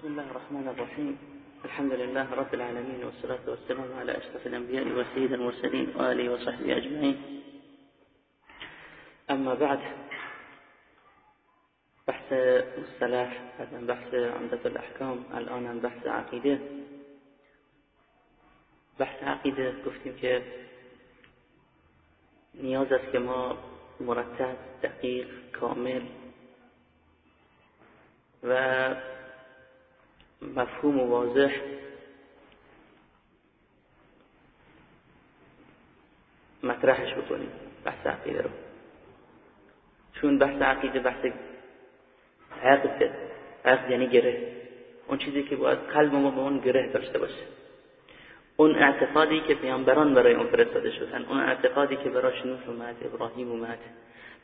بسم الله الرحمن الرحيم. الحمد لله رب العالمين والصلاة والسلام على أشرف الأنبياء وسيد المرسلين وآله وصحبه أجمعين. أما بعد بحث مصطلح بعد بحث عمدة الأحكام الآن بحث عقيدة. بحث عقیده گفتیم که نیاز است که ما مرتب دقیق کامل و مفهوم و واضح. مطرحش بکنیم بحث عقیده رو. چون بحث عقیده بحث عقد عقد یعنی گره. اون چیزی که باید قلب ما به اون گره داشته باشه. اون اعتقادی که پیامبران برای اون فرستاده شدن اون اعتقادی که براش نوح اومد ابراهیم اومد.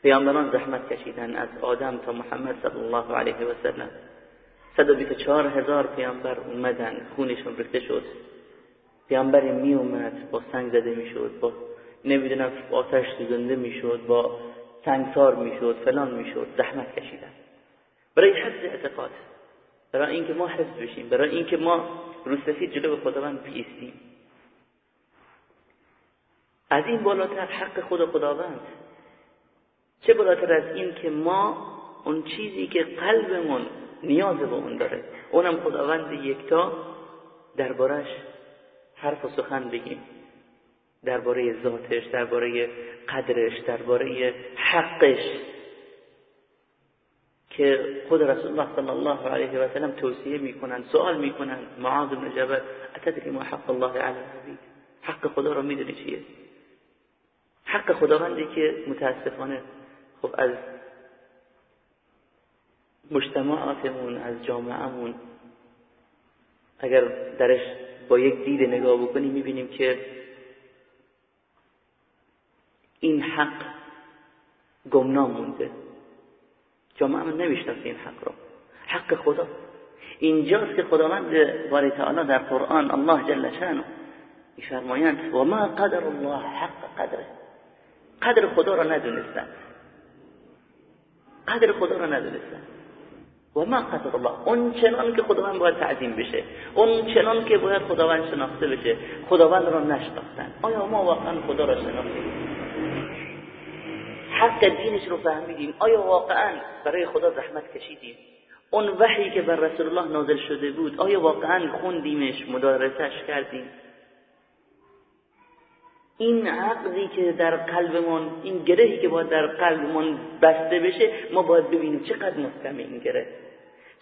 پیامبران زحمت کشیدن از آدم تا محمد صلی الله علیه و سلم. 124 هزار پیامبر اومدن خونشون ریخته شد. پیامبری می اومد با سنگ زده می‌شد با نمی‌دونم آتش سوزنده می‌شد با سنگسار می‌شد فلان می‌شد زحمت کشیدن. برای حفظ اعتقاد برای اینکه ما حفظ بشیم برای اینکه ما روسفید جلو خداوند بیستیم. از این بالاتر حق خود خداوند. چه بالاتر از این که ما اون چیزی که قلبمون نیاز به اون داره. اونم خداوند یکتا دربارش حرف و سخن بگیم. درباره ذاتش درباره قدرش درباره حقش که خود رسول الله صلی الله علیه و سلم توصیه می‌کنن سوال می‌کنن معاذ بن جبل اتدری ما حق الله علی حق خدا رو می‌دونی چیه؟ حق خداوندی که متاسفانه خب از مجتمعاتمون از جامعهمون. اگر درش با یک دید نگاه بکنیم می‌بینیم که این حق گمنام مونده. جامعه من نمی‌شناسه این حق رو. حق خدا. اینجاست که خداوند باری تعالی در قرآن الله جل شانه میفرمایند و ما قدر الله حق قدره. قدر خدا را ندونستند قدر خدا را ندونستند و ما قدر الله. اون چنان که خداوند باید تعظیم بشه. اون چنان که باید خداوند شناخته بشه. خداوند را نشناختن. آیا ما واقعا خدا را شناختیم؟ حق دینش رو فهمیدیم. آیا واقعا برای خدا زحمت کشیدیم؟ اون وحی که بر رسول الله نازل شده بود آیا واقعا خوندیمش مدارسش کردیم؟ این عقدی که در قلبمون این گرهی که باید در قلبمون بسته بشه ما باید ببینیم چقدر مستمع این گره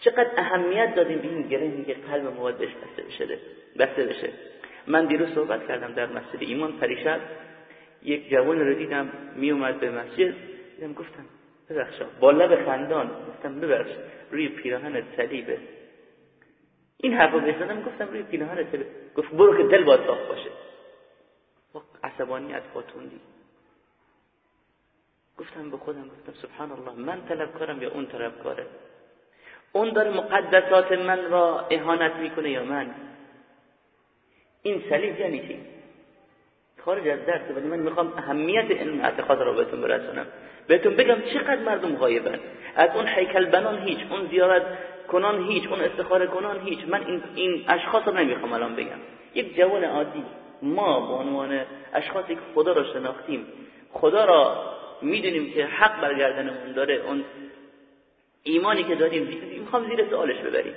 چقدر اهمیت دادیم. به این گرهی که قلب ما بهش بسته بشه بسته بشه. من دیروز صحبت کردم در مسجد ایمان پریشب. یک جوان رو دیدم می اومد به مسجد. دیدم گفتم ببخشا با لب خندان. گفتم ببخش روی پیراهن صلیبه. این حرفو بزنم گفتم روی پیراهن صلیبه. گفت برو که دل باید صاف باشه. با عصبانیت خاتوندی گفتم به خودم گفتم سبحان الله من طلبکارم یا اون طلبکاره اون داره مقدسات من را اهانت می‌کنه یا من؟ این صلیب یعنی چی خارج از درس ولی من می‌خوام اهمیت علم اعتقاد را بهتون برسونم. بهتون بگم چقدر مردم غایبن. از اون هیکل بنان هیچ اون زیارت کنان هیچ اون استخاره کنان هیچ. من این, این اشخاص رو نمی‌خوام الان بگم. یک جوان عادی. ما به عنوان اشخاصی که خدا را شناختیم. خدا را می‌دونیم که حق برگردنمون داره. اون ایمانی که داریم می‌خوام زیر سوالش ببریم.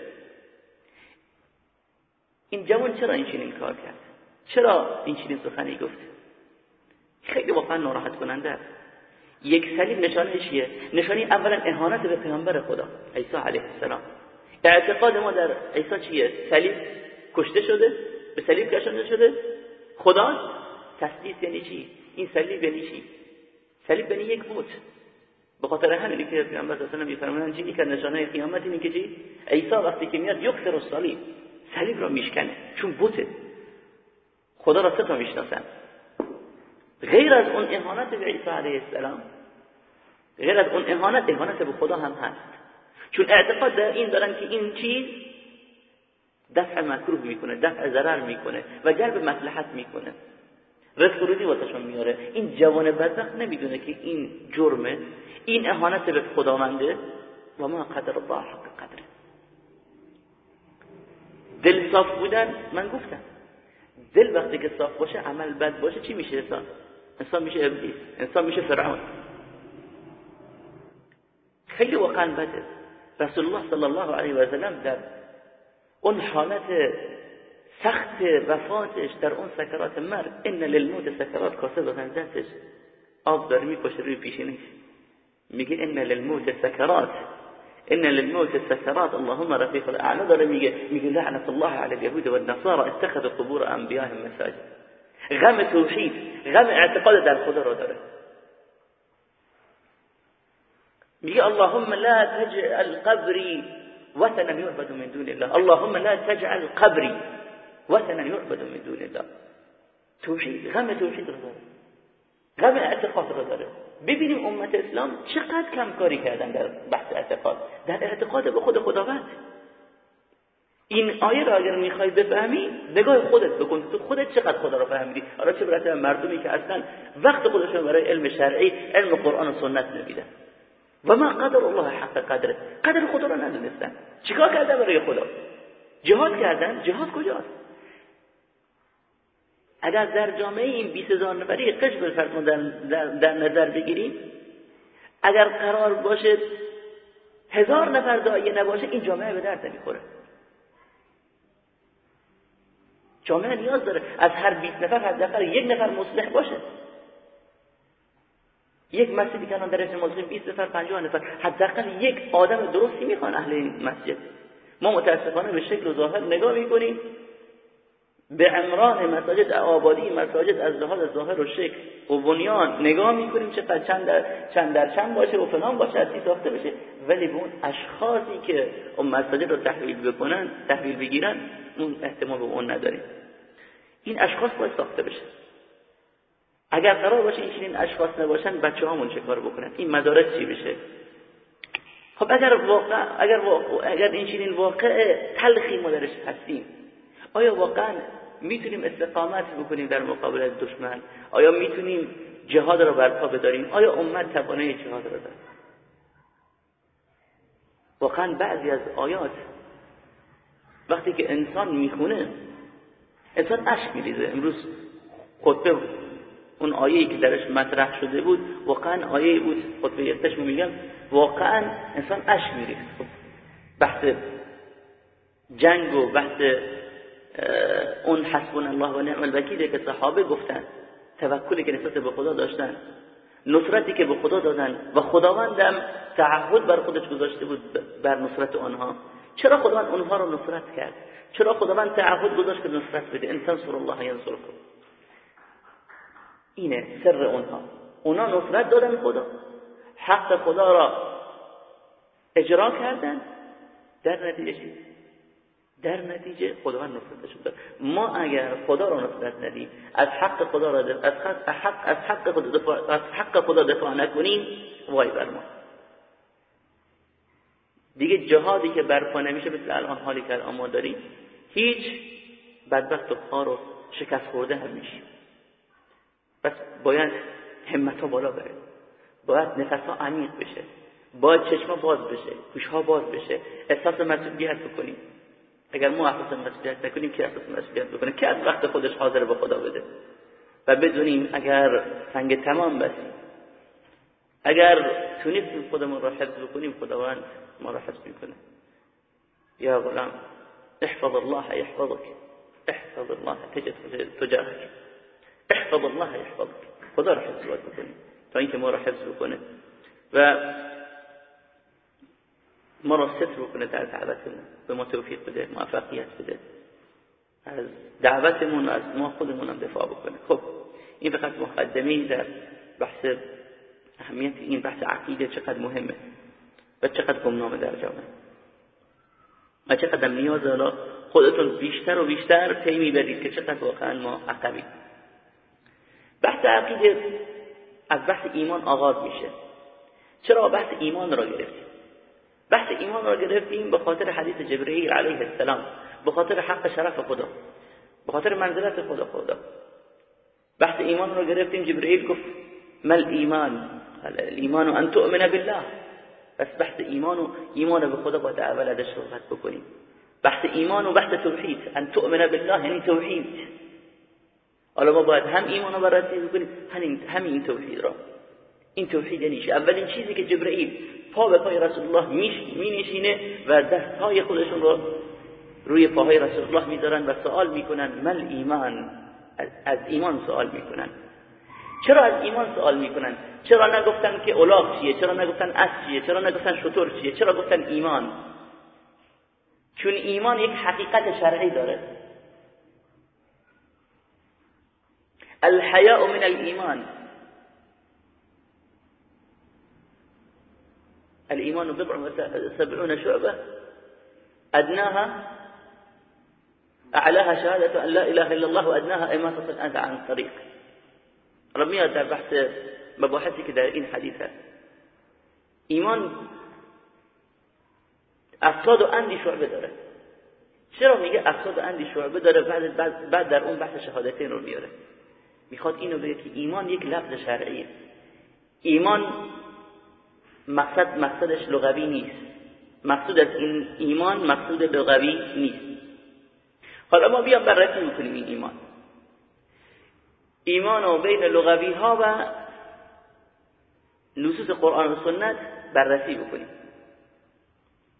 این جوان چرا این چنین کار کرد؟ چرا این چنین سخنی گفت؟ خیلی واقعا ناراحت کننده است. یک صلیب نشانه چیه؟ نشانی اولا اهانت به پیامبر خدا عیسی علیه السلام. اعتقاد ما در عیسی چیه؟ صلیب کشته شده؟ به صلیب کشانده شده؟ خدا؟ تسلیس یعنی چی؟ این صلیب یعنی چی؟ صلیب یعنی یک موت. به خاطر همینی که پیامبر صلی الله علیه و میفرمایند که نشانه قیامت اینه که چی؟ عیسی وقتی که میاد یکسر الصلیب صلیب را میشکنه چون بوته. خدا را سه می‌شناسن. غیر از اون اهانت به عیسی علیه السلام غیر از اون اهانت اهانت به خدا هم هست. چون اعتقاد در این دارن که این چیز دفع مکروه می‌کنه دفع ضرر می‌کنه و جلب مصلحت می‌کنه. رزق روزی واسهشون میاره. این جوان بدبخت نمی‌دونه که این جرمه. این اهانت به خداونده. و ما قدر الله حق قدره. دل صاف بودن من گفتم. دل وقتی که صاف باشه عمل بد باشه چی میشه انسان انسان میشه ابلیس. انسان میشه فرعون. خیلی واقعا بده. رسول الله صلی الله علیه و سلم در اون حالت سخت وفاتش در اون سکرات مرگ. ان للموت سکرات کاسه دستش. آب داره میپاشه روی پیشینش. میگه ان للموت سکرات. ان للموت سكرات اللهم رفيق الأعلى داره میگه. میگه لعنت الله على اليهود والنصارى. اتخذوا قبور انبيائهم مساجد. غم توحید غم اعتقاد در خدا رو داره. میگه اللهم لا تجعل قبري وثنا يعبد من دون الله. اللهم لا تجعل قبري وثنا يعبد من دون الله. توحید غم توحید رو داره. غم اعتقاد رو داره. ببینیم امت اسلام چقدر کم کاری کردن در بحث اعتقاد. در اعتقاد به خود خداوند. این آیه را اگر می‌خوای بفهمی نگاه خودت بکن. تو خودت چقدر خدا را فهمیدی؟ حالا چه برسه مردمی که اصلا وقت خودشون برای علم شرعی علم قرآن و سنت نمیدن. و ما قدر الله حق قدره. قدر خدا را ندونستن. چیکار کردن برای خدا؟ جهاد کردن. جهاد کجاست؟ اگر در جامعه این 20 هزار نفری قشبر فرض در, در, نظر بگیریم اگر قرار باشه هزار نفر دایه نباشه این جامعه به درد نمی‌خوره. جامعه نیاز داره از هر 20 نفر حداقل یک نفر مصلح باشه. یک مسجدی که در اسم مسلم 20 نفر 50 نفر حداقل یک آدم درستی می‌خوان اهل مسجد. ما متاسفانه به شکل و ظاهر نگاه می‌کنیم. به عمران مساجد آبادی مساجد از لحاظ ظاهر و شکل و بنیان نگاه می‌کنیم چقدر چند در چند در چند باشه و فلان باشه از ساخته بشه. ولی به اون اشخاصی که اون مساجد رو تحویل بکنن تحویل بگیرن اون احتمال به اون نداریم. این اشخاص باید ساخته بشه. اگر قرار باشه این چنین اشخاص نباشن بچه هامون چه کار بکنن؟ این مدارس چی بشه؟ خب اگر واقع اگر واقع اگر این چنین واقع تلخی ما درش هستیم آیا واقعا می‌تونیم استقامت بکنیم در مقابل دشمن؟ آیا می‌تونیم جهاد را برپا بداریم؟ آیا امت توانه جهاد را داره واقعا بعضی از آیات وقتی که انسان می‌خونه انسان اشک میریزه. امروز خطبه اون آیه‌ای که درش مطرح شده بود واقعا آیه بود. خطبه یکتش میگم. واقعا انسان اشک میریزه. خب بحث جنگ و بحث اون حسبون الله و نعم الوکیلی که صحابه گفتن توکلی که نسبت به خدا داشتن نصرتی که به خدا دادن و خداوندم تعهد بر خودش گذاشته بود بر نصرت آنها. چرا خداوند اونها رو نصرت کرد؟ چرا خداوند تعهد گذاشت که نصرت بده؟ انسان سر الله ینصرکم. اینه سر اونها. اونا نصرت دادن خدا. حق خدا را اجرا کردن در نتیجه در نتیجه خداوند نصرتشون داد. ما اگر خدا را نصرت ندیم از حق خدا را از حق از حق خدا دفاع از حق خدا دفاع نکنیم وای بر ما. دیگه جهادی که برپا نمیشه مثل الان حالی که الان ما داریم هیچ بدبخت و خار و شکست خورده هم میشیم بس باید همت ها بالا بره باید نفس ها عمیق بشه. باید چشم باز بشه. گوش ها باز بشه. احساس مسئولیت بکنیم. اگر ما احساس مسئولیت نکنیم که احساس مسئولیت بکنه؟ که از وقت خودش حاضر به خدا بده؟ و بدونیم اگر سنگ تمام بسیم اگر تونستیم خودمون را حفظ بکنیم خداوند ما را حفظ می‌کنه. یا غلام احفظ الله يحفظك احفظ الله تجد تجاهك احفظ الله يحفظك خدا را حفظ بکنیم تا اینکه ما را حفظ بکنه. و ما را ستر بکنه در دعوتمون به ما توفیق بده موفقیت بده. از دعوتمون از ما خودمون هم دفاع بکنه. خب این فقط مقدمه در بحث اهمیت این بحث عقیده چقدر مهمه و چقدر گمنامه در جامعه. و چقدر نیاز حالا خودتون بیشتر و بیشتر پی می‌برید که چقدر واقعا ما عقبی بحث عقیده از بحث ایمان آغاز میشه. چرا بحث ایمان را گرفتیم؟ بحث ایمان را گرفتیم به خاطر حدیث جبرئیل علیه السلام به خاطر حق شرف خدا به خاطر منزلت خدا خدا. بحث ایمان را گرفتیم جبرئیل گفت مل ایمان ایمان ان تؤمن بالله. بس بحث ایمان و ایمان به خدا باید اول ازش صحبت بکنیم. بحث ایمان و بحث توحید ان تؤمن بالله یعنی توحید. حالا ما باید هم ایمان رو بررسی بکنیم همین همین توحید را این توحید یعنی اولین چیزی که جبرئیل پا به پای رسول الله می نشینه و دستهای خودشون رو روی پاهای رسول الله می‌ذارن و سوال می‌کنن مل ایمان از ایمان سوال می‌کنن. چرا از ایمان سوال می‌کنن؟ چرا نگفتن که الاغ چیه؟ چرا نگفتن اس چیه؟ چرا نگفتن شطور چیه؟ چرا گفتن ایمان؟ چون ایمان یک حقیقت شرعی داره. الحیاء من الایمان. الإيمان بضع وسبعون شعبة أدناها أعلاها شهادة أن لا إله إلا الله وأدناها إماتة الأذى عن الطريق. ربنا در بحث مباحثی که در این حدیث هست ایمان افراد و اندی شعبه داره. چرا میگه افراد و اندی شعبه داره؟ بعد, بعد, در اون بحث شهادتین رو میاره. می‌خواد اینو بگه که ایمان یک لفظ شرعیه. ایمان مقصد مقصدش لغوی نیست. مقصود از این ایمان مقصود لغوی نیست. حالا ما بیام بررسی می‌کنیم این ایمان. ایمان و بین لغوی ها و نصوص قرآن و سنت بررسی بکنیم.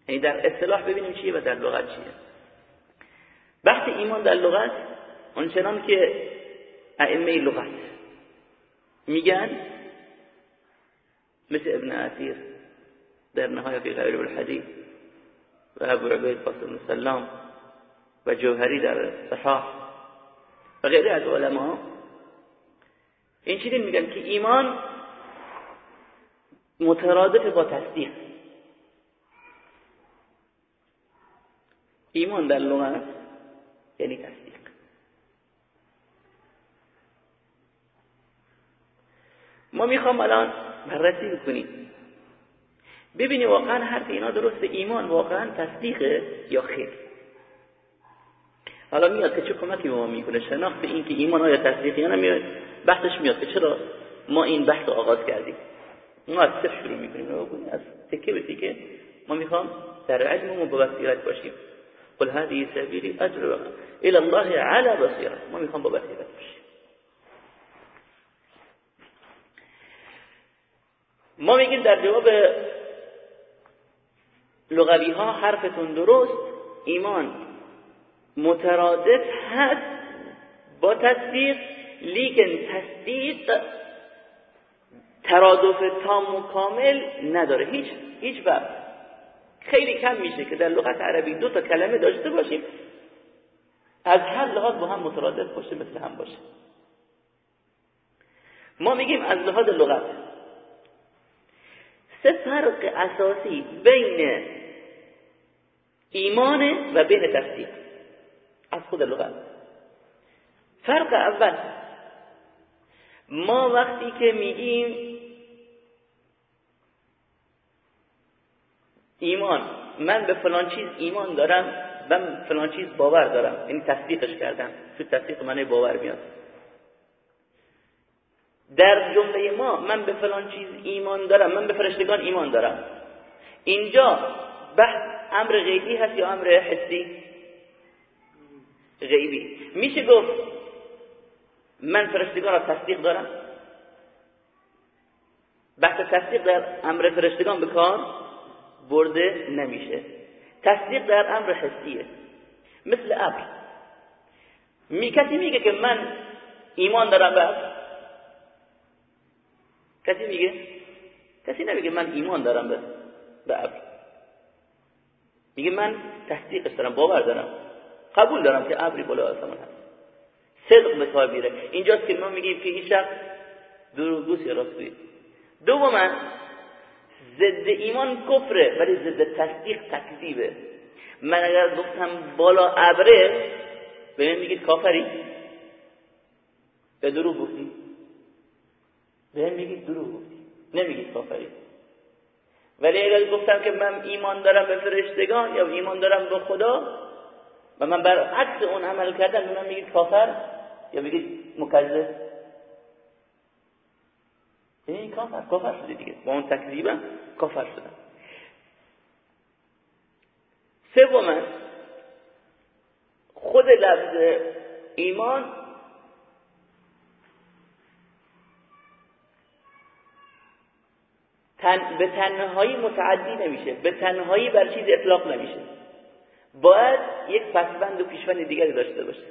یعنی در اصطلاح ببینیم چیه و در لغت چیه. بحث ایمان در لغت آنچنان که ائمه لغت میگن مثل ابن اثیر در نهایت غیر الحدیث و ابو عبید قاسم السلام و جوهری در صحاح و غیره از علما. این چیزی میگن که ایمان مترادف با تصدیق. ایمان در لغت یعنی تصدیق. ما می‌خوام الان بررسی بکنیم ببینی واقعا حرف اینا درست ایمان واقعا تصدیقه یا خیر. حالا میاد که چه کمکی به ما می‌کنه؟ شناخت این که ایمان آیا تصدیقی یا نمیاد بحثش میاد که چرا ما این بحث رو آغاز کردیم. ما از صفر شروع می‌کنیم. از تکه به تکه ما می‌خوام در علم و بصیرت باشیم. قل هذه سبیلی ادعو الى الله على بصیرت. ما می‌خوام با بصیرت باشیم ما میگیم در جواب لغوی ها حرفتون درست ایمان مترادف هست با تصدیق لیکن تصدیق ترادف تام و کامل نداره. هیچ هیچ وقت خیلی کم میشه که در لغت عربی دو تا کلمه داشته باشیم. از هر لحاظ با هم مترادف باشه مثل هم باشه. ما میگیم از لحاظ لغت. سه فرق اساسی بین ایمان و بین تصدیق. از خود لغت. فرق اول ما وقتی که میگیم ایمان من به فلان چیز ایمان دارم من فلان چیز باور دارم. یعنی تصدیقش کردم. تو تصدیق معنی باور میاد. در جمله ما من به فلان چیز ایمان دارم من به فرشتگان ایمان دارم. اینجا بحث امر غیبی هست یا امر حسی؟ غیبی. میشه گفت من فرشتگان را تصدیق دارم؟ بحث تصدیق در امر فرشتگان به کار برده نمیشه. تصدیق در امر حسیه. مثل ابر. می کسی میگه که من ایمان دارم به کسی میگه؟ کسی نمیگه من ایمان دارم به به ابر. میگه من تصدیقش دارم باور دارم قبول دارم که ابری بالا آسمان هست. صدق به کار میره. اینجاست که ما میگیم که این شخص دروغگوست یا راستگویی دوما ضد ایمان کفره ولی ضد تصدیق تکذیبه. من اگر گفتم بالا ابره به من میگید کافری؟ به دروغ گفتی به میگید دروغ گفتی. نمیگید کافری. ولی اگر گفتم که من ایمان دارم به فرشتگان یا ایمان دارم به خدا و من بر عکس اون عمل کردم من میگید کافر یا میگید مکذب؟ این کافر کافر شده دیگه. با اون تکذیبم کافر شدم. سوما لفظ ایمان تن به تنهایی متعدی نمیشه به تنهایی بر چیز اطلاق نمیشه. باید یک پسبند و پیشوند دیگری داشته باشه.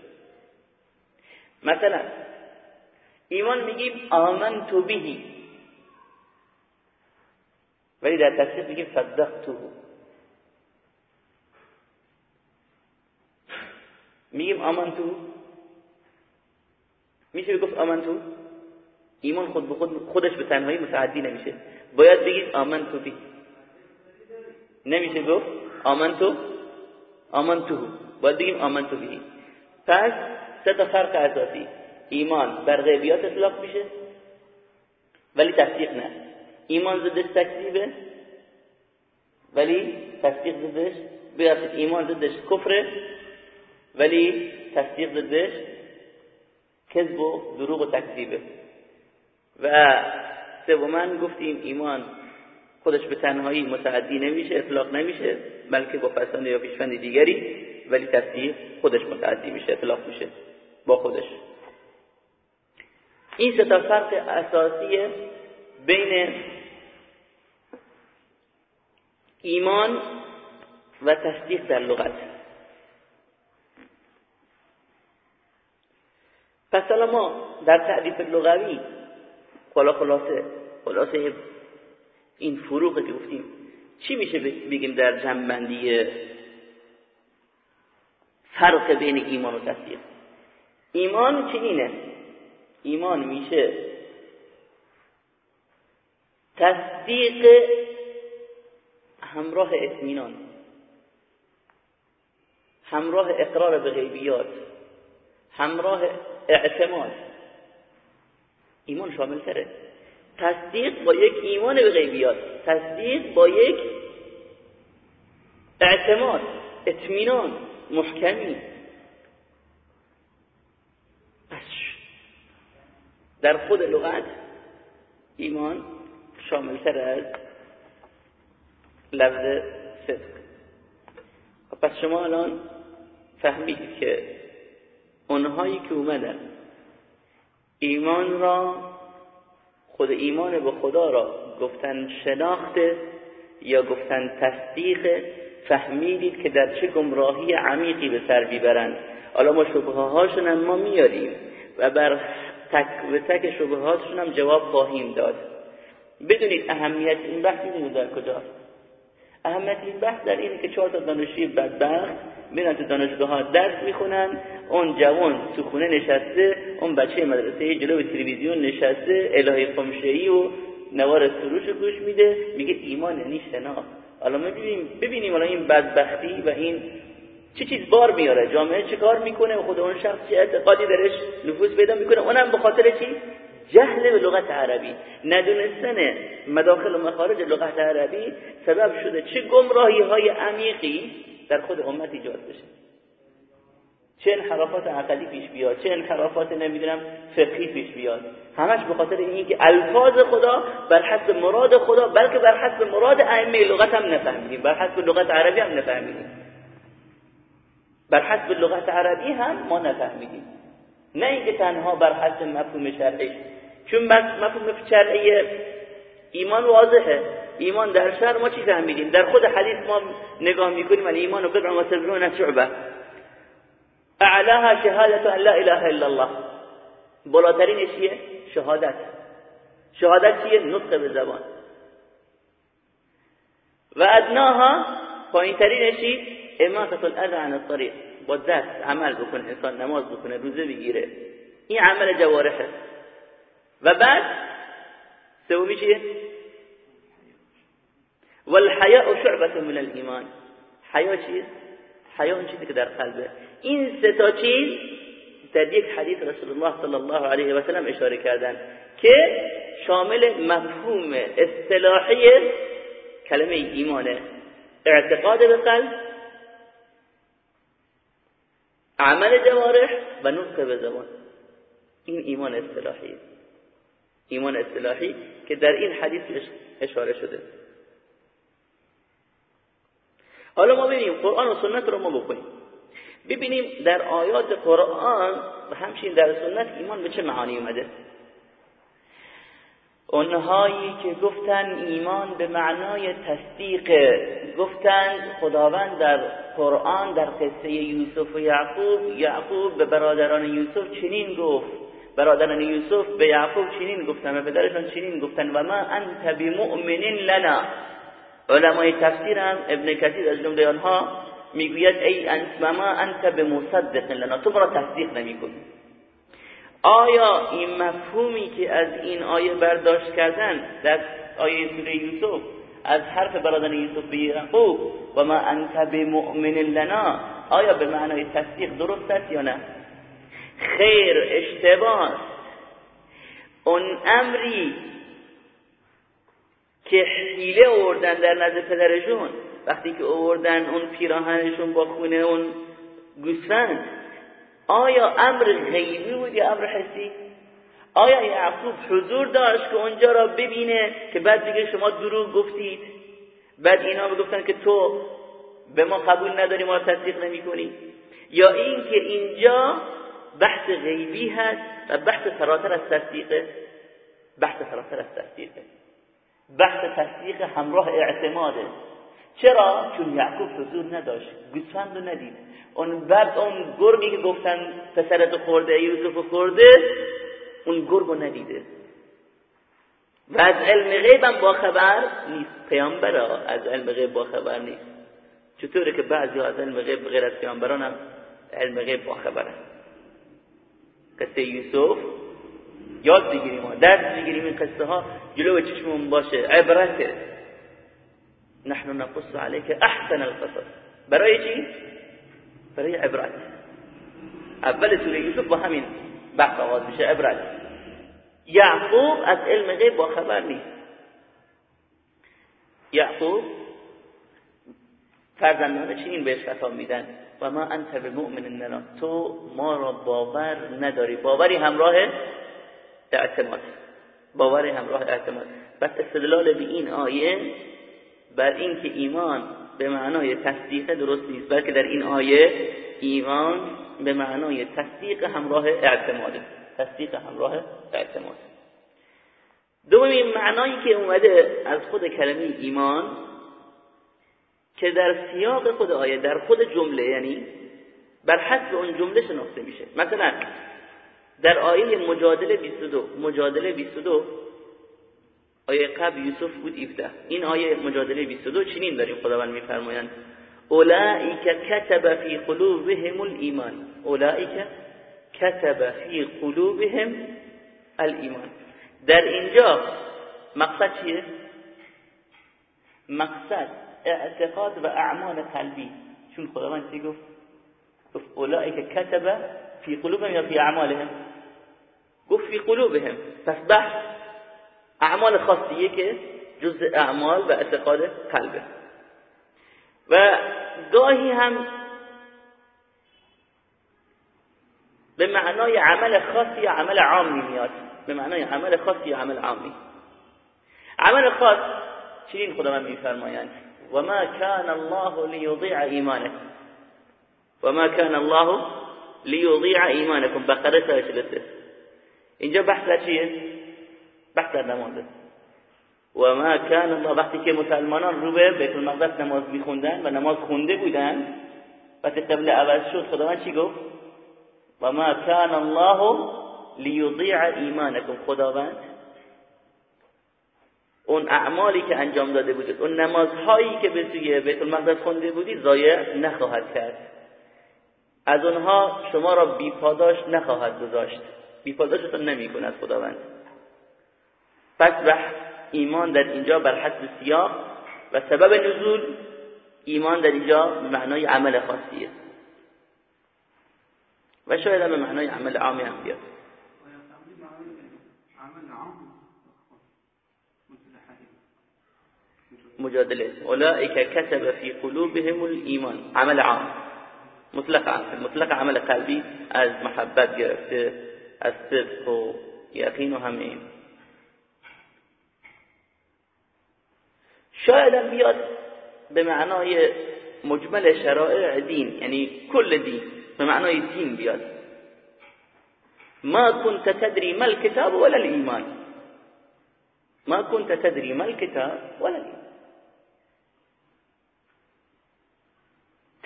مثلا ایمان میگیم آمنتو بهی ولی در تصدیق میگیم صدقته میگیم آمنتو. میشه بگفت آمنتو؟ ایمان خود به خود خودش به تنهایی متعدی نمیشه. باید بگید آمنتو بی نمیشه گفت آمنتو آمنتو باید بگیم آمنتو بی پس سه تا فرق اساسی. ایمان بر غیبیات اطلاق میشه ولی تصدیق نه. ایمان زدش تکذیبه ولی تصدیق زدش بیاید ایمان زدش کفره ولی تصدیق زدش کذب و دروغ و تکذیبه و سوما گفتیم ایمان خودش به تنهایی متعدی نمیشه اطلاق نمیشه بلکه با فسند یا پیشوند دیگری ولی تصدیق خودش متعدی میشه اطلاق میشه با خودش. این سه تا فرق اساسی بین ایمان و تصدیق در لغت. پس ما در تعریف لغوی حالا خلاصه خلاصه این فروغ که گفتیم چی میشه بگیم در جنبندی فرق بین ایمان و تصدیق؟ ایمان چه اینه. ایمان میشه تصدیق همراه اطمینان همراه اقرار به غیبیات همراه اعتماد. ایمان شامل تره. تصدیق با یک ایمان به غیبیات تصدیق با یک اعتماد اطمینان محکمی. در خود لغت ایمان شاملتر از لفظ صدق. پس شما الان فهمیدید که اونهایی که اومدن ایمان را خود ایمان به خدا را گفتن شناخته یا گفتن تصدیق فهمیدید که در چه گمراهی عمیقی به سر می‌برند. حالا ما شبه هاشون ما میاریم و بر تک و تک شبهاتشون هم جواب خواهیم داد. بدونید اهمیت این بحث می‌دونید در کجاست؟ اهمیت این بحث در اینه که چهار تا دانشجوی بدبخت میرن تو دانشگاه ها درس می‌خونن اون جوان تو خونه نشسته اون بچه مدرسه جلو تلویزیون نشسته الهی قمشهی و نوار سروش رو گوش میده میگه ایمان یعنی شناخت حالا ببینیم ببینیم حالا این بدبختی و این چه چیز بار میاره جامعه چه کار می‌کنه و خود اون شخص چه اعتقادی درش نفوذ پیدا می‌کنه اونم به خاطر چی؟ جهل به لغت عربی. ندونستن مداخل و مخارج لغت عربی سبب شده چه گمراهی های عمیقی در خود امت ایجاد بشه. چه انحرافات عقلی پیش بیاد چه انحرافات نمی‌دونم فقهی پیش بیاد. همش به خاطر اینکه الفاظ خدا بر حسب مراد خدا بلکه بر حسب مراد ائمه لغت هم نفهمیدیم بر حسب لغت عربی هم نفهمیدیم. بر حسب لغت عربی هم ما نفهمیدیم. نه اینکه تنها بر حسب مفهوم شرعی چون مفهوم شرعی ایمان واضحه. ایمان در شر ما چی فهمیدیم؟ در خود حدیث ما نگاه می‌کنیم ولی ایمان و بضع و سبعون شعبه. اعلاها شهادت ان لا اله الا الله. بالاترین چیه؟ شهادت. شهادت چیه؟ نطق به زبان. و ادناها پایین ترین چی؟ اماتت الاذى عن الطريق. با دست عمل بکنه انسان نماز بکنه روزه بگیره. این عمل جوارحه. و بعد سومی چیه؟ والحیاء شعبة من الایمان. حیا چیه؟ حیا اون چیزی که در قلبه این سه چیز در یک حدیث رسول الله صلی الله علیه و سلم اشاره کردن که شامل مفهوم اصطلاحی کلمه ایمانه اعتقاد به قلب عمل جوارح و نطق به زبان. این ایمان اصطلاحی ایمان اصطلاحی که در این حدیث اشاره شده. حالا ما ببینیم قرآن و سنت رو ما بکنیم ببینیم در آیات قرآن و همچنین در سنت ایمان به چه معانی اومده؟ اونهایی که گفتن ایمان به معنای تصدیق گفتند خداوند در قرآن در قصه یوسف و یعقوب یعقوب به برادران یوسف چنین گفت. برادران یوسف به یعقوب چنین گفتن و پدرشان چنین گفتن و ما انت بمؤمن لنا. علمای تفسیر هم ابن کثیر از جمله آنها می‌گوید ای انت و ما انت بمصدق لنا. تو را تصدیق نمی‌کنی. آیا این مفهومی که از این آیه برداشت کردن در آیه سوره یوسف از حرف برادر یوسف به یعقوب و ما انت بمؤمن لنا آیا به معنای تصدیق درست است یا نه؟ خیر اشتباه اون امری که حیله آوردن در نزد پدرشون وقتی که آوردن اون پیراهنشون با خونه اون گوسفند آیا امر غیبی بود یا امر حسی؟ آیا یعقوب حضور داشت که اونجا را ببینه که بعد دیگه شما دروغ گفتید؟ بعد اینا بگفتن که تو به ما قبول نداری ما تصدیق نمی کنی یا این که اینجا بحث غیبی هست و بحث فراتر از تصدیقه بحث فراتر از تصدیقه بحث تصدیق همراه اعتماده چرا؟ چون یعقوب حضور نداشت گوسفند رو ندید. اون بعد اون گرگی که گفتن پسرت خورده یوسف خورده اون گرگ رو ندیده. و از علم غیبم با خبر نیست. پیامبر از علم غیب با خبر نیست. چطوره که بعضی از علم غیب غیر از پیامبران هم علم غیب با خبرن قصه یوسف. یاد بگیریم ها درس بگیریم این قصه ها. جلو چشممون باشه. عبرته نحن نقص عليك احسن القصص. برای چی؟ برای عبرت. اول سوره یوسف با همین بحث آغاز میشه عبرت. یعقوب از علم غیب با خبر نیست. یعقوب فرزندان چنین بهش خطاب میدن؟ و ما انت بمؤمن لنا تو ما را باور نداری. باوری همراه اعتماد. باوری همراه اعتماد. بس استدلال به این آیه بر اینکه ایمان به معنای تصدیق درست نیست بلکه در این آیه ایمان به معنای تصدیق همراه اعتماد. تصدیق همراه اعتماد. دومین معنایی که اومده از خود کلمه ایمان که در سیاق خود آیه در خود جمله یعنی بر حسب اون جمله شناخته میشه. مثلا در آیه مجادله 22 مجادله 22 آیه قبل یوسف بود 17 این آیه مجادله 22 چنین داریم خداوند میفرمایند. اولئک کتب فی قلوبهم الایمان. اولئک کتب فی قلوبهم الایمان. در اینجا مقصد چیه؟ مقصد اعتقاد و اعمال قلبی. چون خداوند چی گفت؟ گفت اولئک کتب فی قلوبهم یا فی اعمالهم. گفت فی قلوبهم. پس بحث اعمال خاصیه که جز اعمال و اعتقاد قلبه و گاهی هم به معنای عمل خاصی یا عمل عامی میاد. به معنای عمل خاصی یا عمل عامی. عمل خاص چنین خدا من میفرمایند؟ و ما كان الله ليضيع ایمانکم و ما كان الله ليضيع ایمانکم بقره 33 اینجا بحث چیه بحث نمازه و ما کان الله وقتی که مسلمانان رو به بیت المقدس نماز میخوندن و نماز خونده بودن وقتی قبل عوض شد خداوند چی گفت و ما کان الله لیضیع ایمانکم خداوند اون اعمالی که انجام داده بودید اون نمازهایی که به سوی بیت المقدس خونده بودید ضایع نخواهد کرد. از اونها شما را بیپاداش نخواهد گذاشت. بیپاداشتون نمی کند خداوند. پس ایمان در اینجا بر حسب سیاق و سبب نزول ایمان در اینجا معنای عمل خاصیه. و شاید به معنای عمل عامی هم بیاد. مجادله أولئك كتب في قلوبهم الإيمان. عمل عام. مطلق مطلق عمل قلبی از محبت گرفته از صدق و یقین و همه شاید بیاد به معنای مجمل شرائع دین یعنی کل دین به معنای دین بیاد. ما كنت تدري ما الكتاب ولا الإيمان. ما كنت تدري ما الكتاب ولا الإيمان.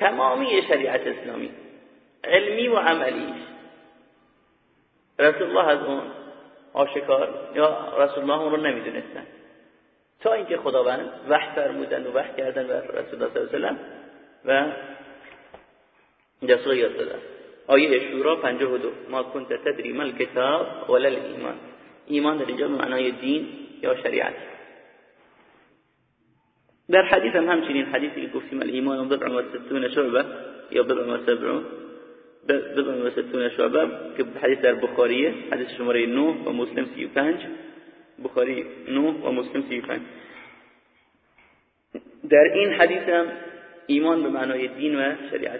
تمامی شریعت اسلامی علمی و عملیش رسول الله از اون آشکار یا رسول الله اون رو نمی‌دونستن. تا اینکه خداوند وحی فرمودن و وحی کردن بر رسول الله صلی الله علیه و جسو یاد دادن. آیه شورا 52 ما کنت تدری مل کتاب ولا ایمان. ایمان در اینجا معنای دین یا شریعت. در حدیث هم همچنین حدیثی که گفتیم الایمان بضع و ستون شعبه یا بضع و سبعون بضع و ستون شعبه که حدیث در بخاریه حدیث شماره 9 و مسلم 35 بخاری 9 و مسلم 35 در این حدیث هم ایمان به معنای دین و شریعت.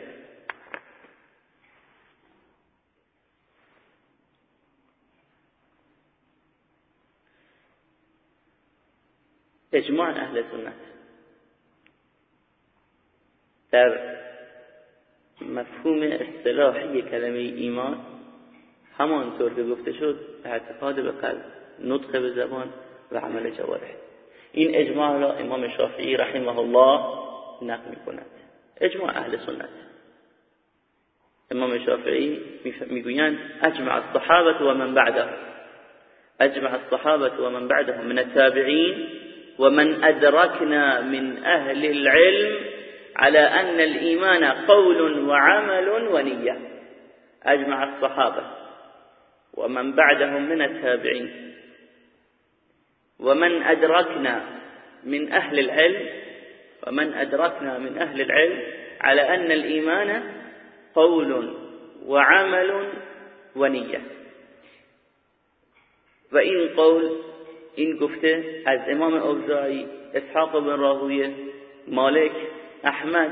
اجماع اهل سنت. در مفهوم اصطلاحی کلمه ایمان همانطور که گفته شد اعتقاد به قلب نطق به زبان و عمل جوارح. این اجماع را امام شافعی رحمه الله نقل می کند اجماع أهل سنت. امام شافعی میگویند اجمع الصحابة و من بعده اجمع الصحابة و من بعدهم من التابعین ومن أدركنا من أهل العلم على أن الإيمان قول وعمل ونية. أجمع الصحابة ومن بعدهم من التابعين. ومن أدركنا من أهل العلم ومن أدركنا من أهل العلم على أن الإيمان قول وعمل ونية. وإن قول این گفته از امام اوزاعی اسحاق بن راهویه مالک احمد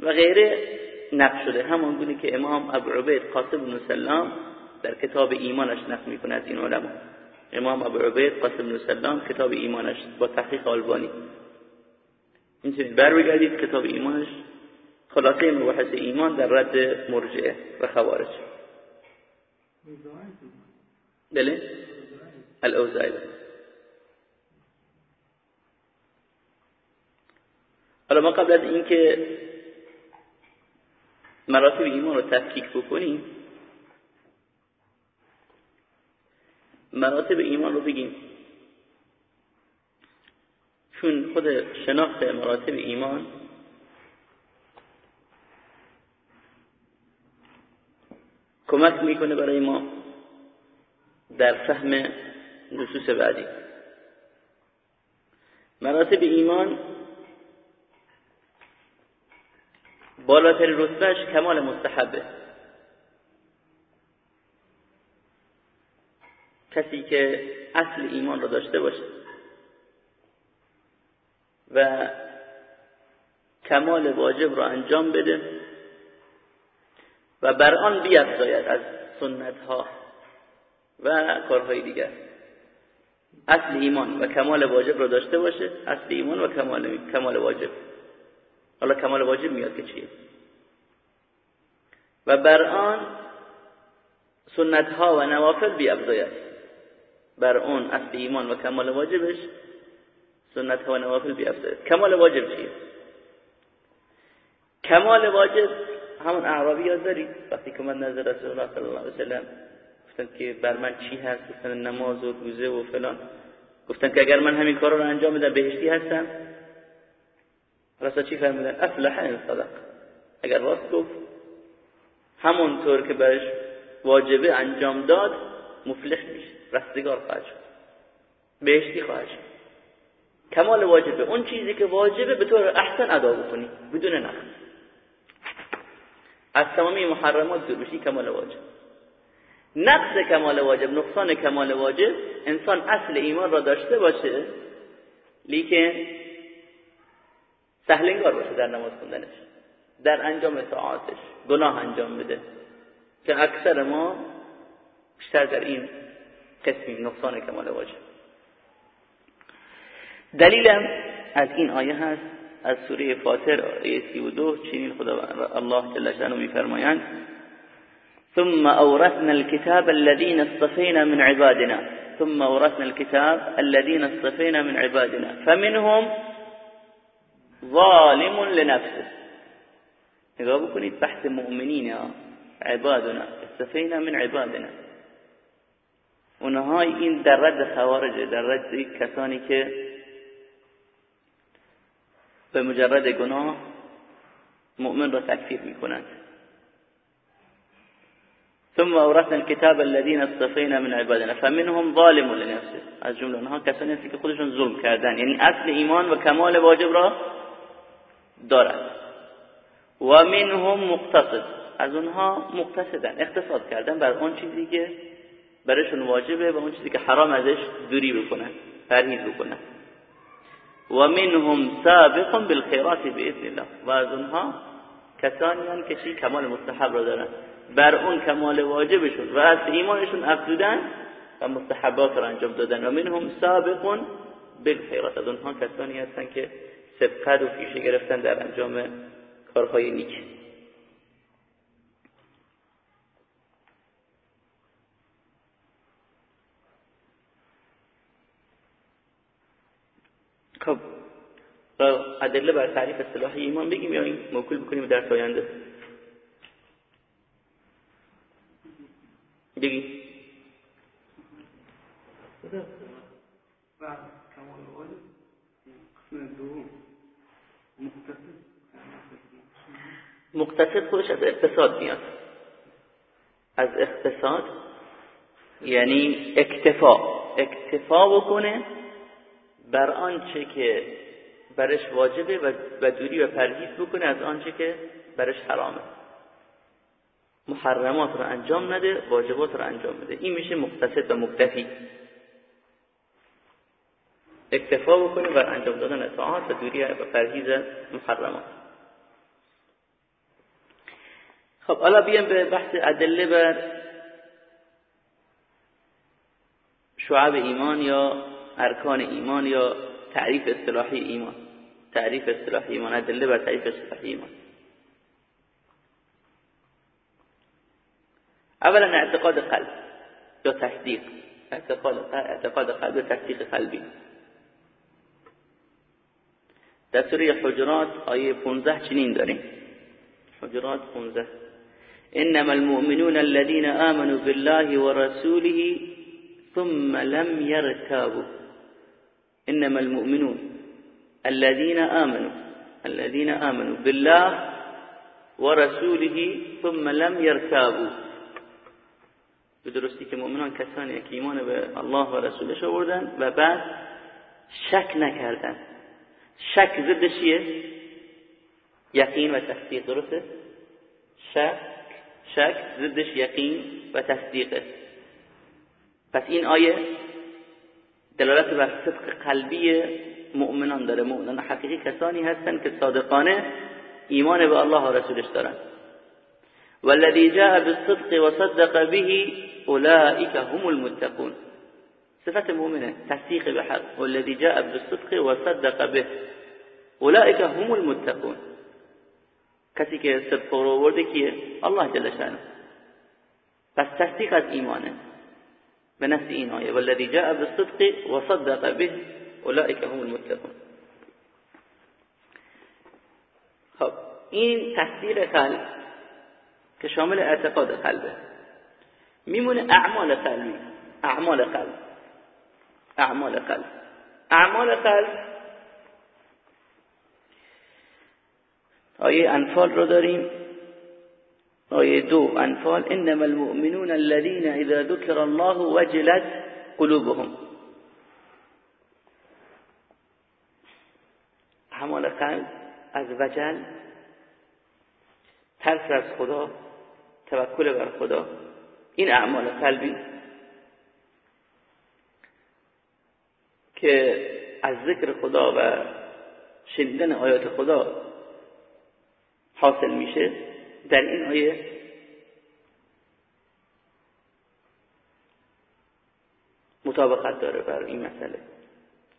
و غیره نقل شده. همان گونه که امام ابو عبید قاسم بن سلام در کتاب ایمانش نقل می‌کنه از این علما. امام ابو عبید قاسم بن سلام کتاب ایمانش با تحقیق آلبانی. می‌تونید بر بگردید کتاب ایمانش. خلاصه مباحث ایمان در رد مرجعه و خوارج. بله؟ الاوزاعی. حالا ما قبل از اینکه مراتب ایمان رو تفکیک بکنیم مراتب ایمان رو بگیم. چون خود شناخت مراتب ایمان کمک می‌کنه برای ما در فهم نصوص بعدی. مراتب ایمان بالاتر رتبهش کمال مستحبه. کسی که اصل ایمان رو داشته باشه و کمال واجب رو انجام بده و بر آن بیفزاید از سنت ها و کارهای دیگر. اصل ایمان و کمال واجب رو داشته باشه اصل ایمان و کمال کمال واجب. حالا کمال واجب میاد که چیه؟ و بر آن سنت ها و نوافل بیافزاید بر اون اصل ایمان و کمال واجبش سنت ها و نوافل بیافزاید کمال واجب چیه؟ کمال واجب همون اعرابی یاد دارید؟ وقتی که من نظر رسول الله صلی الله علیه وسلم گفتن که بر من چی هست؟ گفتن نماز و روزه و فلان. گفتن که اگر من همین کارا رو انجام بدم بهشتی هستم. راستا چی فرمودن افلح این صدق. اگر راست گفت همونطور که برش واجبه انجام داد مفلح میشه رستگار خواهد شد. بهشتی خواهد شد. کمال واجبه. اون چیزی که واجبه به طور احسن ادا بکنی. بدون نقص. از تمامی محرمات دور بشی کمال واجب. نقص کمال واجب نقصان کمال واجب انسان اصل ایمان را داشته باشه لیکن سهلنگار باشه در نماز خوندنش. در انجام طاعاتش گناه انجام بده. که اکثر ما بیشتر در این قسمی نقصان کمال واجب. دلیلم از این آیه هست. از سوره فاطر آیه 32 چنین خدا الله جل شانه میفرمایند. ثم اورثنا الكتاب الذين اصطفينا من عبادنا. ثم اورثنا الكتاب الذين اصطفينا من عبادنا. فمنهم ظالم لنفسه. نگاه بکنید بحث مؤمنین عبادنا. استفینا من عبادنا. اونها این در رد خوارجه در رد کسانی که به مجرد گناه مؤمن را تکفیر می‌کنند. ثم اورثنا الكتاب الذين اصطفينا من عبادنا. فمنهم ظالم لنفسه. از جمله اونها کسانی هستند که خودشون ظلم کردن. یعنی اصل ایمان و کمال واجب را دارند و منهم مقتصد. از اونها مقتصدن اقتصاد کردن بر اون چیزی که برشون واجبه و اون چیزی که حرام ازش دوری بکنن پرهیز بکنن. و منهم سابق بالخيرات باذن الله. و از اونها کسانی که کمال مستحب را دارن. بر اون کمال واجبشون و از ایمانشون افزودن و مستحبات را انجام دادن. و منهم سابق بالخيرات از اونها کسانی هستن که سبقت و پیشه گرفتن در انجام کارهای نیک. خب ادله بر تعریف اصطلاحی ایمان بگیم یا این موکول بکنیم در آینده؟ بگی. مقتصد خودش از اقتصاد میاد. از اقتصاد یعنی اکتفا. اکتفا بکنه بر آنچه که برش واجبه و دوری و پرهیز بکنه از آنچه که برش حرامه. محرمات رو انجام نده واجبات رو انجام بده. این میشه مقتصد و مکتفی اکتفا بکنه بر انجام دادن اطاعات و دوری و پرهیز محرمات. خب حالا بیام به بحث ادله بر شعب ایمان یا ارکان ایمان یا تعریف اصطلاحی ایمان. تعریف اصطلاحی ایمان ادله بر تعریف اصطلاحی ایمان. اولا اعتقاد قلب یا تصدیق. اعتقاد قلب و تصدیق قلبی. در سوره حجرات آیه 15 چنین داریم. حجرات 15 انما المؤمنون الذين آمنوا بالله ورسوله ثم لم يرتابوا. انما المؤمنون الذين آمنوا الذين آمنوا بالله ورسوله ثم لم يرتابوا. به درستی که مؤمنان کسانی که ایمان به الله و رسولش آوردن و بعد شک نکردن. شک ضد چیه؟ یقین و تصدیق درسته؟ شک شک ضدش یقین و تصدیقه. پس این آیه دلالت بر صدق قلبی مؤمنان داره. مؤمنان حقیقی کسانی هستند که صادقانه ایمان به الله و رسولش دارن. والذي جاء بالصدق وصدق به اولئك هم المتقون. صفت مؤمنه تصدیق به حق والذي جاء بالصدق وصدق به. اولئك هم المتقون. کسی که صدق رو آورده کیه؟ الله جل شانه پس تصدیق از ایمانه. به نفس این آیه والذی جاء بالصدق وصدق به اولئک هم المتقون. خب این تصدیق قلب که شامل اعتقاد قلبه. میمونه اعمال قلبی. اعمال قلب. اعمال قلب. اعمال قلب آیه انفال رو داریم. آیه دو انفال انما المؤمنون الذين اذا ذكر الله وجلت قلوبهم. اعمال قلب از وجل ترس از خدا توکل بر خدا. این اعمال قلبی. که از ذکر خدا و شنیدن آیات خدا حاصل میشه در این آیه مطابقت داره بر این مسئله.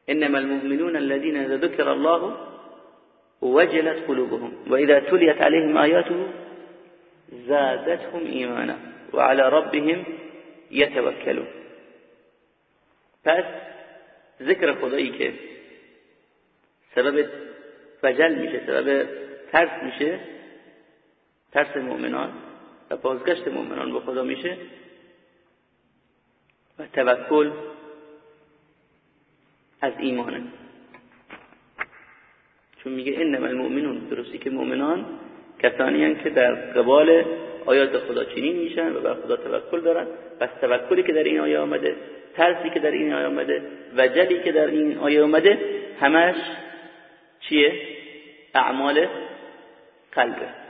انما المؤمنون الذين اذا ذكر الله وجلت قلوبهم وإذا تليت عليهم آياته زادتهم إيمانا وعلى ربهم يتوكلون. پس ذکر خدایی که سبب وجل میشه سبب ترس میشه ترس مؤمنان و بازگشت مؤمنان به خدا میشه و توکل از ایمانه. چون میگه انما المؤمنون درستی که مؤمنان کسانی که در قبال آیات خدا چنین میشن و بر خدا توکل دارن. پس توکلی که در این آیه آمده ترسی که در این آیه آمده جلی که در این آیه آمده همش چیه؟ اعمال قلبه.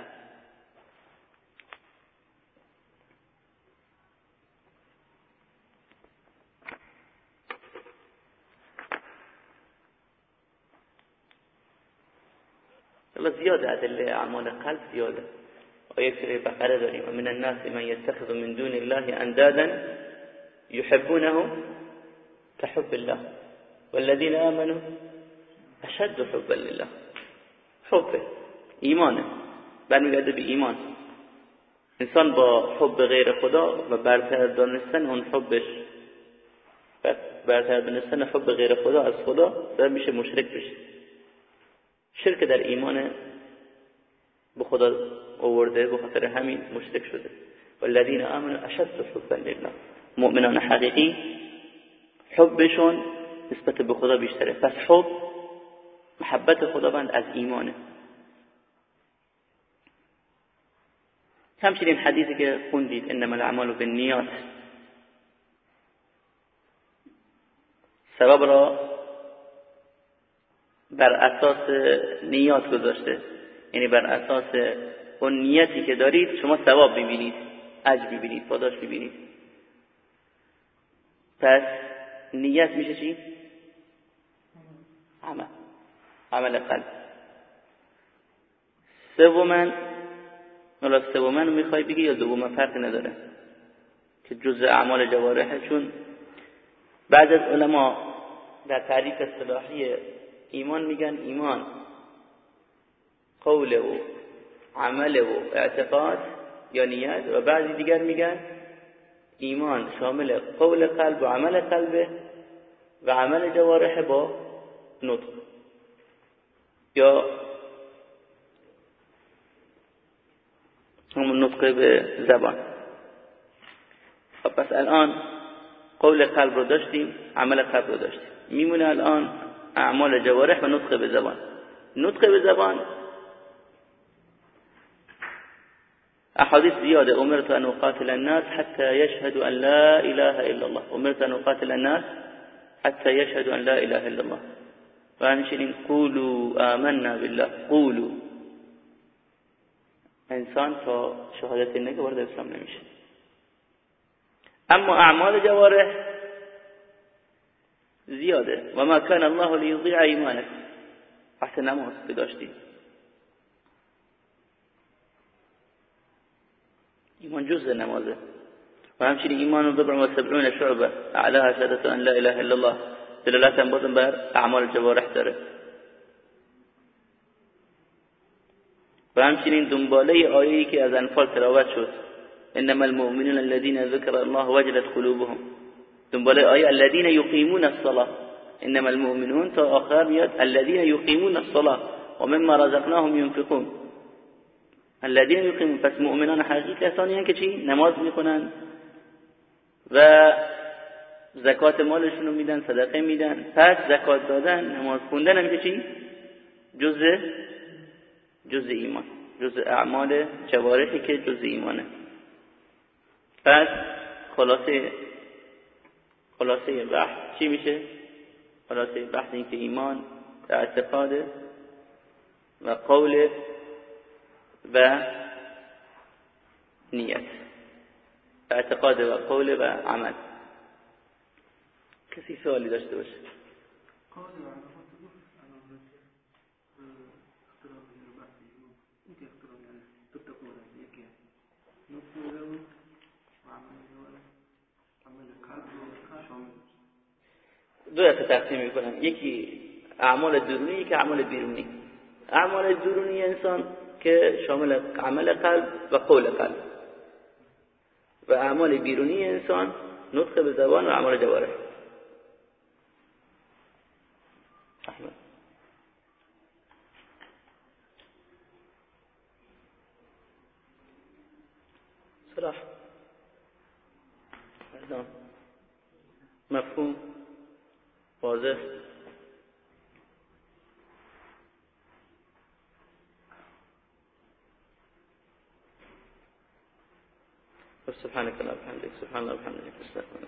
زیاده ادله اعمال قلب زیاده. آیه سوره بقره داریم. من الناس من يتخذ من دون الله اندادا يحبونهم كحب الله والذين آمنوا أشد حبا لله. حبه ایمانه برمیگرده به ایمان. انسان با حب غیر خدا و برتر دانستن اون حبش برتر دانستن حب غیر خدا از خدا سبب میشه مشرک بشه. شرک در ایمان به خدا آورده به خاطر همین مشرک شده. والذین آمنوا أشد حبا لله. مؤمنان حقیقی حبشون نسبت به خدا بیشتره. پس حب محبت خداوند از ایمانه. همچنین حدیثی که خوندید انما الاعمال بالنیات. سبب را بر اساس نیات گذاشته. یعنی بر اساس اون نیتی که دارید شما ثواب ببینید اجر ببینید پاداش ببینید پس نیت میشه چی؟ عمل. عمل قلب. سومن حالا سومن رو می‌خوای بگی یا دومن؟ فرق نداره. که جزء اعمال جوارحه چون بعد از علما در تعریف اصطلاحی ایمان میگن ایمان. قول و عمل و اعتقاد یا نیت و بعضی دیگر میگن ایمان شامل قول قلب و عمل قلبه و عمل جوارح با نطق. یا همون نطق به زبان. خب پس الان قول قلب رو داشتیم عمل قلب رو داشتیم. میمونه الان اعمال جوارح و نطق به زبان. نطق به زبان أحاديث زيادة. أمرت أن أقاتل الناس حتى يشهدوا أن لا إله إلا الله. أمرت أن أقاتل الناس حتى يشهدوا أن لا إله إلا الله. و همچنین قولوا آمنا بالله. قولوا. إنسان تا شهادت نگه وارد اسلام اما اعمال جوارح زیاده. و ما کان الله ایمانکم بحث نماز که داشتیم ایمان جزء نمازه و همچنین ایمان بضع و سبعون شعبة. أعلاها شهادت أن لا إله إلا الله. هم بازم بر أعمال جوارح داره و همچنین دنباله آیه‌ای که از انفال تلاوت شد. إنما المؤمنون الذين ذكر الله وجلت قلوبهم. دنباله آیه الذين يقيمون الصلاة. إنما المؤمنون تا آخر الذين يقيمون الصلاة. ومما رزقناهم ينفقون. الذين يقيمون. پس مؤمنان حقیقی کسانی که چی؟ نماز می‌کنن و زکات مالشون رو میدن صدقه میدن. پس زکات دادن نماز خوندن هم که چی؟ جزء جزء ایمان جزء اعمال جوارحی که جزء ایمانه. پس خلاصه خلاصه بحث چی میشه؟ خلاصه بحث این که ایمان اعتقاد و قول و نیت اعتقاد و قول و عمل. کسی سوالی داشته باشه. دو دسته تقسیم می‌کنم. یکی اعمال درونی که اعمال بیرونی. اعمال درونی انسان که شامل عمل قلب و قول قلب. و اعمال بیرونی انسان نطق به زبان و اعمال احمد. صلاح مفهوم. واضح. سبحانك اللهم وبحمدك سبحان الله وبحمدك أستغفرك